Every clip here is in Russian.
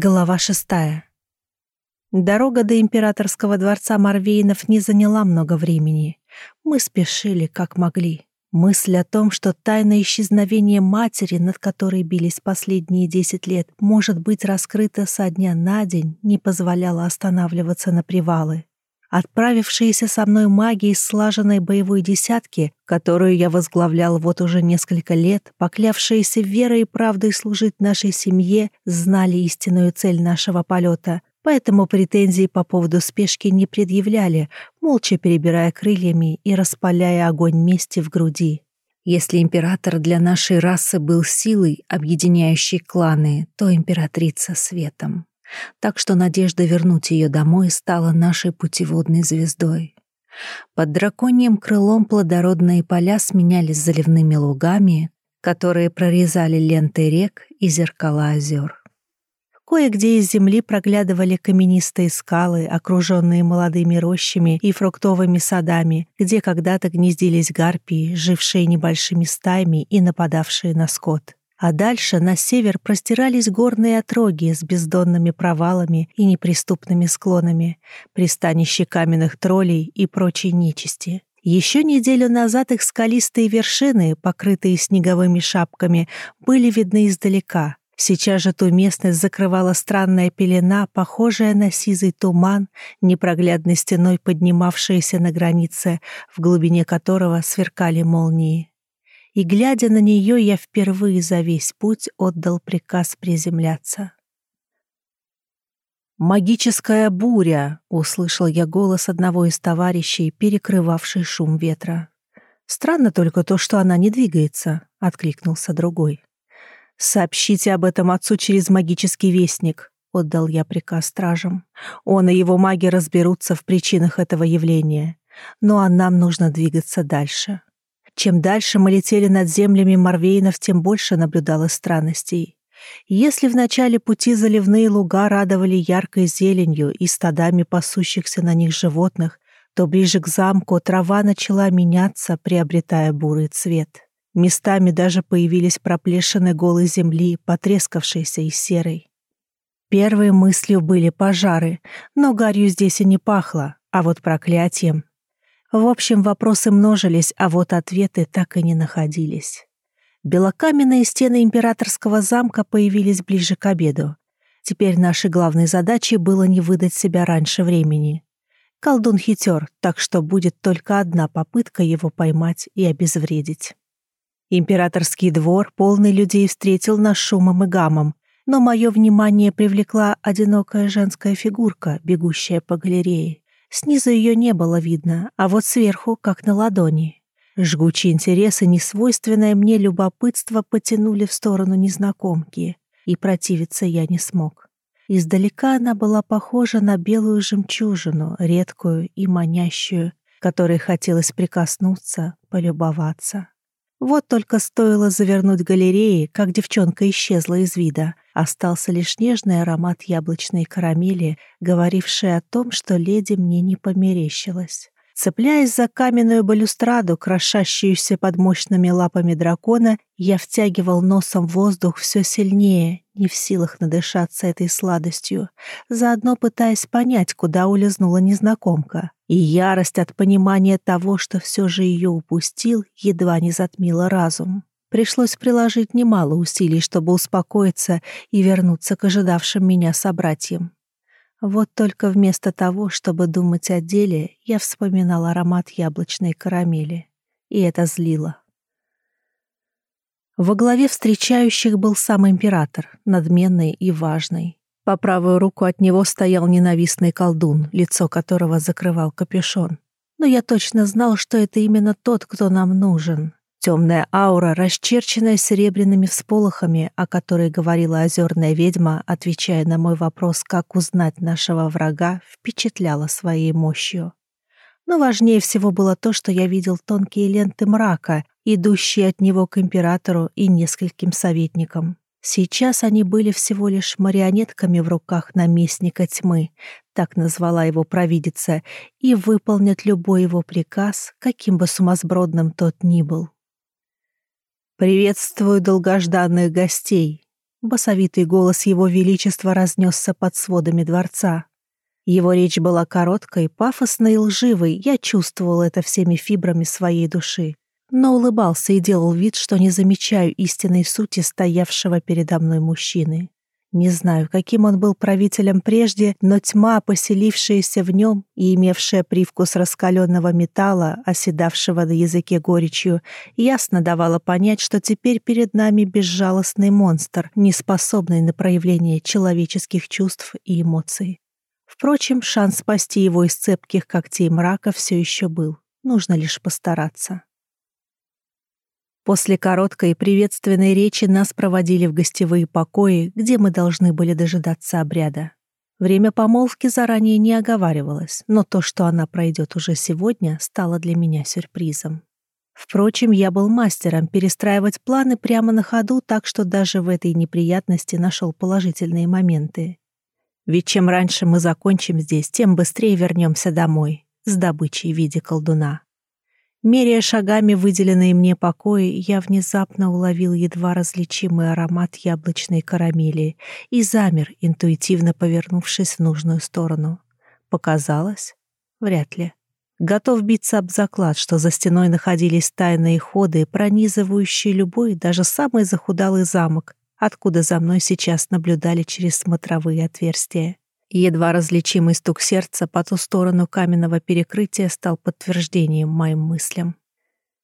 Глава шестая. Дорога до императорского дворца Марвейнов не заняла много времени. Мы спешили, как могли. Мысль о том, что тайна исчезновения матери, над которой бились последние десять лет, может быть раскрыта со дня на день, не позволяла останавливаться на привалы. Отправившиеся со мной маги из слаженной боевой десятки, которую я возглавлял вот уже несколько лет, поклявшиеся верой и правдой служить нашей семье, знали истинную цель нашего полета, поэтому претензий по поводу спешки не предъявляли, молча перебирая крыльями и распаляя огонь мести в груди. Если император для нашей расы был силой, объединяющей кланы, то императрица — светом так что надежда вернуть ее домой стала нашей путеводной звездой. Под драконьим крылом плодородные поля сменялись заливными лугами, которые прорезали ленты рек и зеркала озер. Кое-где из земли проглядывали каменистые скалы, окруженные молодыми рощами и фруктовыми садами, где когда-то гнездились гарпии, жившие небольшими стаями и нападавшие на скот а дальше на север простирались горные отроги с бездонными провалами и неприступными склонами, пристанище каменных троллей и прочей нечисти. Еще неделю назад их скалистые вершины, покрытые снеговыми шапками, были видны издалека. Сейчас же ту местность закрывала странная пелена, похожая на сизый туман, непроглядной стеной поднимавшаяся на границе, в глубине которого сверкали молнии и, глядя на нее, я впервые за весь путь отдал приказ приземляться. «Магическая буря!» — услышал я голос одного из товарищей, перекрывавший шум ветра. «Странно только то, что она не двигается», — откликнулся другой. «Сообщите об этом отцу через магический вестник», — отдал я приказ стражам. «Он и его маги разберутся в причинах этого явления. Ну а нам нужно двигаться дальше». Чем дальше мы летели над землями Марвейнов, тем больше наблюдалось странностей. Если в начале пути заливные луга радовали яркой зеленью и стадами пасущихся на них животных, то ближе к замку трава начала меняться, приобретая бурый цвет. Местами даже появились проплешины голой земли, потрескавшейся и серой. Первой мыслью были пожары, но гарью здесь и не пахло, а вот проклятием в общем, вопросы множились, а вот ответы так и не находились. Белокаменные стены императорского замка появились ближе к обеду. Теперь нашей главной задачей было не выдать себя раньше времени. Колдун хитер, так что будет только одна попытка его поймать и обезвредить. Императорский двор, полный людей, встретил нас шумом и гамом, но мое внимание привлекла одинокая женская фигурка, бегущая по галерее. Снизу ее не было видно, а вот сверху, как на ладони. Жгучий интерес и несвойственное мне любопытство потянули в сторону незнакомки, и противиться я не смог. Издалека она была похожа на белую жемчужину, редкую и манящую, которой хотелось прикоснуться, полюбоваться. Вот только стоило завернуть галереи, как девчонка исчезла из вида. Остался лишь нежный аромат яблочной карамели, говоривший о том, что леди мне не померещилась. Цепляясь за каменную балюстраду, крошащуюся под мощными лапами дракона, я втягивал носом воздух все сильнее, не в силах надышаться этой сладостью, заодно пытаясь понять, куда улизнула незнакомка. И ярость от понимания того, что все же ее упустил, едва не затмила разум. Пришлось приложить немало усилий, чтобы успокоиться и вернуться к ожидавшим меня собратьям. Вот только вместо того, чтобы думать о деле, я вспоминал аромат яблочной карамели. И это злило. Во главе встречающих был сам император, надменный и важный. По правую руку от него стоял ненавистный колдун, лицо которого закрывал капюшон. Но я точно знал, что это именно тот, кто нам нужен. Темная аура, расчерченная серебряными всполохами, о которой говорила озерная ведьма, отвечая на мой вопрос, как узнать нашего врага, впечатляла своей мощью. Но важнее всего было то, что я видел тонкие ленты мрака, идущие от него к императору и нескольким советникам. Сейчас они были всего лишь марионетками в руках наместника тьмы, так назвала его провидица, и выполнят любой его приказ, каким бы сумасбродным тот ни был. «Приветствую долгожданных гостей!» Басовитый голос его величества разнесся под сводами дворца. Его речь была короткой, пафосной и лживой, я чувствовал это всеми фибрами своей души, но улыбался и делал вид, что не замечаю истинной сути стоявшего передо мной мужчины. Не знаю, каким он был правителем прежде, но тьма, поселившаяся в нем и имевшая привкус раскаленного металла, оседавшего на языке горечью, ясно давала понять, что теперь перед нами безжалостный монстр, не способный на проявление человеческих чувств и эмоций. Впрочем, шанс спасти его из цепких когтей мрака все еще был. Нужно лишь постараться. После короткой приветственной речи нас проводили в гостевые покои, где мы должны были дожидаться обряда. Время помолвки заранее не оговаривалось, но то, что она пройдет уже сегодня, стало для меня сюрпризом. Впрочем, я был мастером перестраивать планы прямо на ходу, так что даже в этой неприятности нашел положительные моменты. Ведь чем раньше мы закончим здесь, тем быстрее вернемся домой с добычей в виде колдуна. Меряя шагами выделенные мне покои, я внезапно уловил едва различимый аромат яблочной карамели и замер, интуитивно повернувшись в нужную сторону. Показалось? Вряд ли. Готов биться об заклад, что за стеной находились тайные ходы, пронизывающие любой, даже самый захудалый замок, откуда за мной сейчас наблюдали через смотровые отверстия. Едва различимый стук сердца по ту сторону каменного перекрытия стал подтверждением моим мыслям.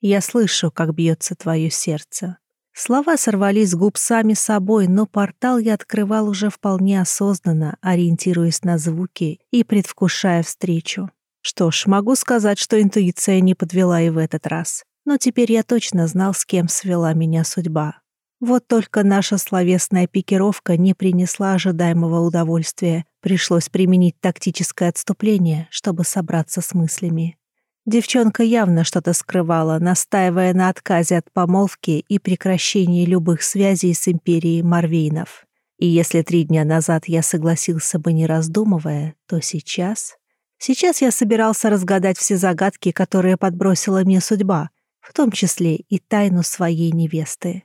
«Я слышу, как бьется твое сердце». Слова сорвались с губ сами собой, но портал я открывал уже вполне осознанно, ориентируясь на звуки и предвкушая встречу. Что ж, могу сказать, что интуиция не подвела и в этот раз. Но теперь я точно знал, с кем свела меня судьба. Вот только наша словесная пикировка не принесла ожидаемого удовольствия. Пришлось применить тактическое отступление, чтобы собраться с мыслями. Девчонка явно что-то скрывала, настаивая на отказе от помолвки и прекращении любых связей с империей Марвейнов. И если три дня назад я согласился бы не раздумывая, то сейчас... Сейчас я собирался разгадать все загадки, которые подбросила мне судьба, в том числе и тайну своей невесты.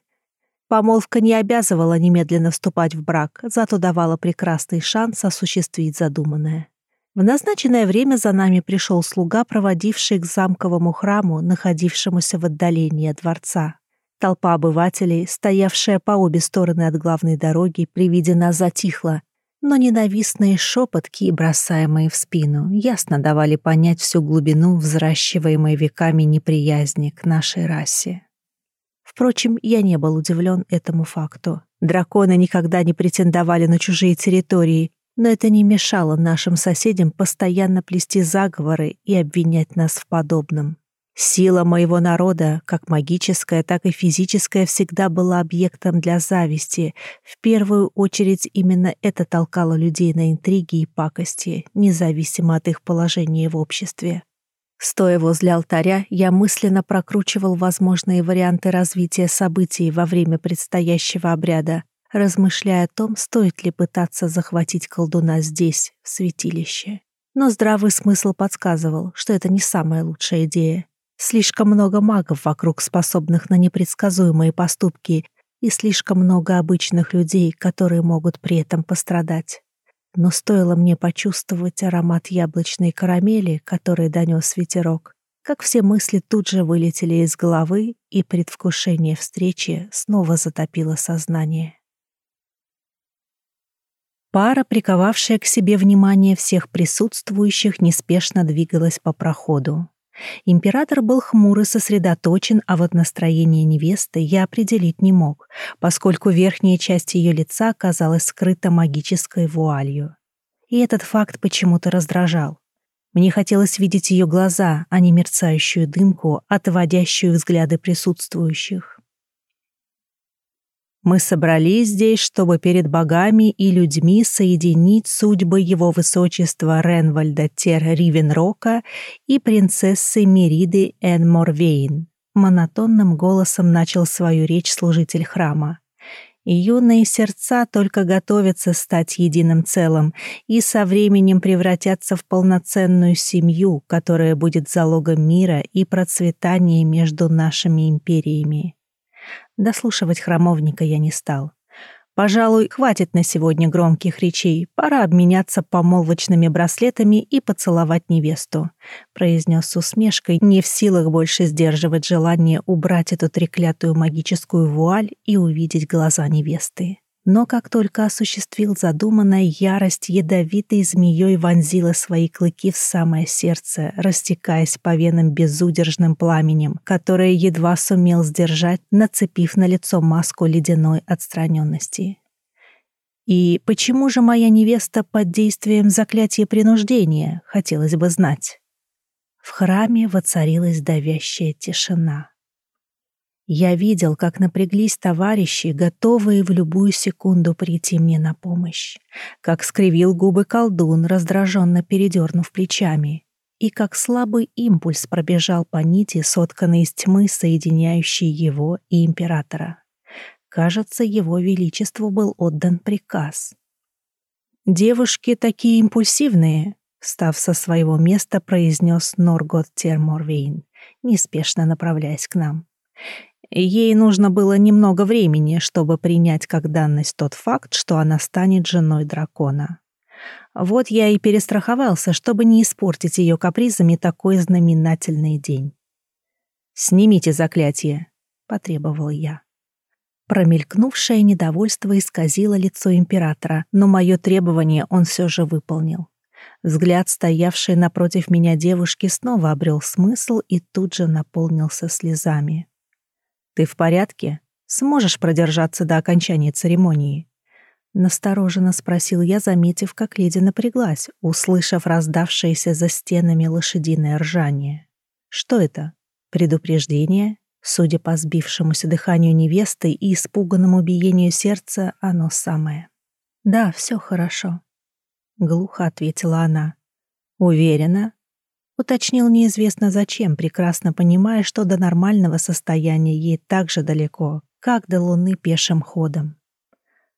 Помолвка не обязывала немедленно вступать в брак, зато давала прекрасный шанс осуществить задуманное. В назначенное время за нами пришел слуга, проводивший к замковому храму, находившемуся в отдалении от дворца. Толпа обывателей, стоявшая по обе стороны от главной дороги, при виде нас затихла, но ненавистные шепотки, бросаемые в спину, ясно давали понять всю глубину взращиваемой веками неприязни к нашей расе. Впрочем, я не был удивлен этому факту. Драконы никогда не претендовали на чужие территории, но это не мешало нашим соседям постоянно плести заговоры и обвинять нас в подобном. Сила моего народа, как магическая, так и физическая, всегда была объектом для зависти. В первую очередь именно это толкало людей на интриги и пакости, независимо от их положения в обществе. Стоя возле алтаря, я мысленно прокручивал возможные варианты развития событий во время предстоящего обряда, размышляя о том, стоит ли пытаться захватить колдуна здесь, в святилище. Но здравый смысл подсказывал, что это не самая лучшая идея. Слишком много магов вокруг, способных на непредсказуемые поступки, и слишком много обычных людей, которые могут при этом пострадать. Но стоило мне почувствовать аромат яблочной карамели, который донес ветерок, как все мысли тут же вылетели из головы, и предвкушение встречи снова затопило сознание. Пара, приковавшая к себе внимание всех присутствующих, неспешно двигалась по проходу. Император был хмур и сосредоточен, а вот настроение невесты я определить не мог, поскольку верхняя часть ее лица оказалась скрыта магической вуалью. И этот факт почему-то раздражал. Мне хотелось видеть ее глаза, а не мерцающую дымку, отводящую взгляды присутствующих. Мы собрались здесь, чтобы перед богами и людьми соединить судьбы его высочества Ренвальда Тер Ривенрока и принцессы Мериды Эн Морвейн. Монотонным голосом начал свою речь служитель храма. Юные сердца только готовятся стать единым целым и со временем превратятся в полноценную семью, которая будет залогом мира и процветания между нашими империями. Дослушивать храмовника я не стал. Пожалуй, хватит на сегодня громких речей. Пора обменяться помолвочными браслетами и поцеловать невесту», — произнес с усмешкой, не в силах больше сдерживать желание убрать эту треклятую магическую вуаль и увидеть глаза невесты. Но как только осуществил задуманное, ярость ядовитой змеей вонзила свои клыки в самое сердце, растекаясь по венам безудержным пламенем, которое едва сумел сдержать, нацепив на лицо маску ледяной отстраненности. И почему же моя невеста под действием заклятия принуждения, хотелось бы знать? В храме воцарилась давящая тишина. Я видел, как напряглись товарищи, готовые в любую секунду прийти мне на помощь, как скривил губы колдун, раздраженно передернув плечами, и как слабый импульс пробежал по нити, сотканной из тьмы, соединяющей его и императора. Кажется, его величеству был отдан приказ. «Девушки такие импульсивные», — встав со своего места, произнес Норгот Терморвейн, неспешно направляясь к нам. Ей нужно было немного времени, чтобы принять как данность тот факт, что она станет женой дракона. Вот я и перестраховался, чтобы не испортить ее капризами такой знаменательный день. «Снимите заклятие», — потребовал я. Промелькнувшее недовольство исказило лицо императора, но мое требование он все же выполнил. Взгляд, стоявшей напротив меня девушки, снова обрел смысл и тут же наполнился слезами. «Ты в порядке? Сможешь продержаться до окончания церемонии?» Настороженно спросил я, заметив, как леди напряглась, услышав раздавшееся за стенами лошадиное ржание. «Что это? Предупреждение?» Судя по сбившемуся дыханию невесты и испуганному биению сердца, оно самое. «Да, все хорошо», — глухо ответила она. «Уверена?» Уточнил неизвестно зачем, прекрасно понимая, что до нормального состояния ей так же далеко, как до Луны пешим ходом.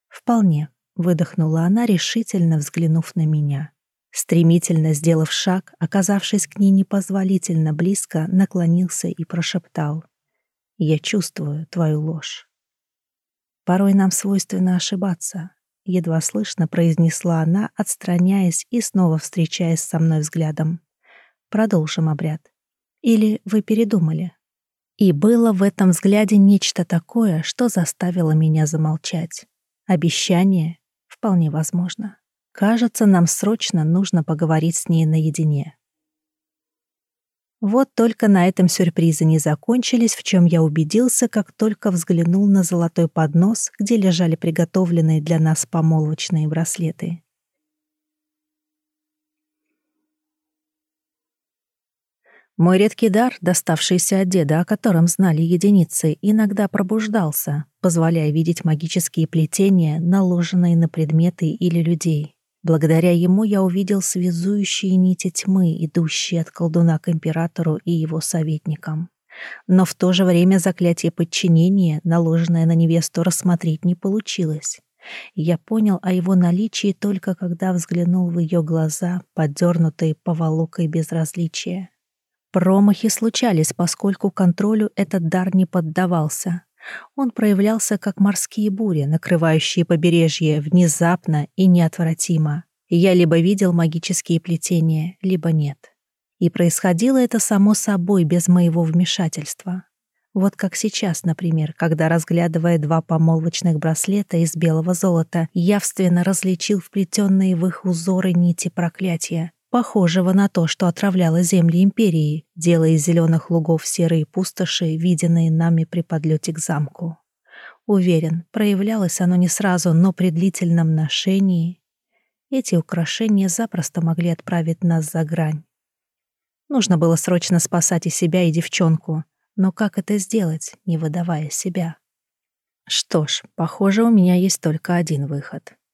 «Вполне», — выдохнула она, решительно взглянув на меня. Стремительно сделав шаг, оказавшись к ней непозволительно близко, наклонился и прошептал. «Я чувствую твою ложь». «Порой нам свойственно ошибаться», — едва слышно произнесла она, отстраняясь и снова встречаясь со мной взглядом. Продолжим обряд. Или вы передумали? И было в этом взгляде нечто такое, что заставило меня замолчать. Обещание? Вполне возможно. Кажется, нам срочно нужно поговорить с ней наедине. Вот только на этом сюрпризы не закончились, в чем я убедился, как только взглянул на золотой поднос, где лежали приготовленные для нас помолвочные браслеты. Мой редкий дар, доставшийся от деда, о котором знали единицы, иногда пробуждался, позволяя видеть магические плетения, наложенные на предметы или людей. Благодаря ему я увидел связующие нити тьмы, идущие от колдуна к императору и его советникам. Но в то же время заклятие подчинения, наложенное на невесту, рассмотреть не получилось. Я понял о его наличии только когда взглянул в ее глаза, подернутые поволокой безразличия. Промахи случались, поскольку контролю этот дар не поддавался. Он проявлялся как морские бури, накрывающие побережье внезапно и неотвратимо. Я либо видел магические плетения, либо нет. И происходило это само собой, без моего вмешательства. Вот как сейчас, например, когда, разглядывая два помолвочных браслета из белого золота, явственно различил вплетенные в их узоры нити проклятия, похожего на то, что отравляло земли империи, делая из зеленых лугов серые пустоши, виденные нами при подлете к замку. Уверен, проявлялось оно не сразу, но при длительном ношении эти украшения запросто могли отправить нас за грань. Нужно было срочно спасать и себя, и девчонку, но как это сделать, не выдавая себя? Что ж, похоже, у меня есть только один выход —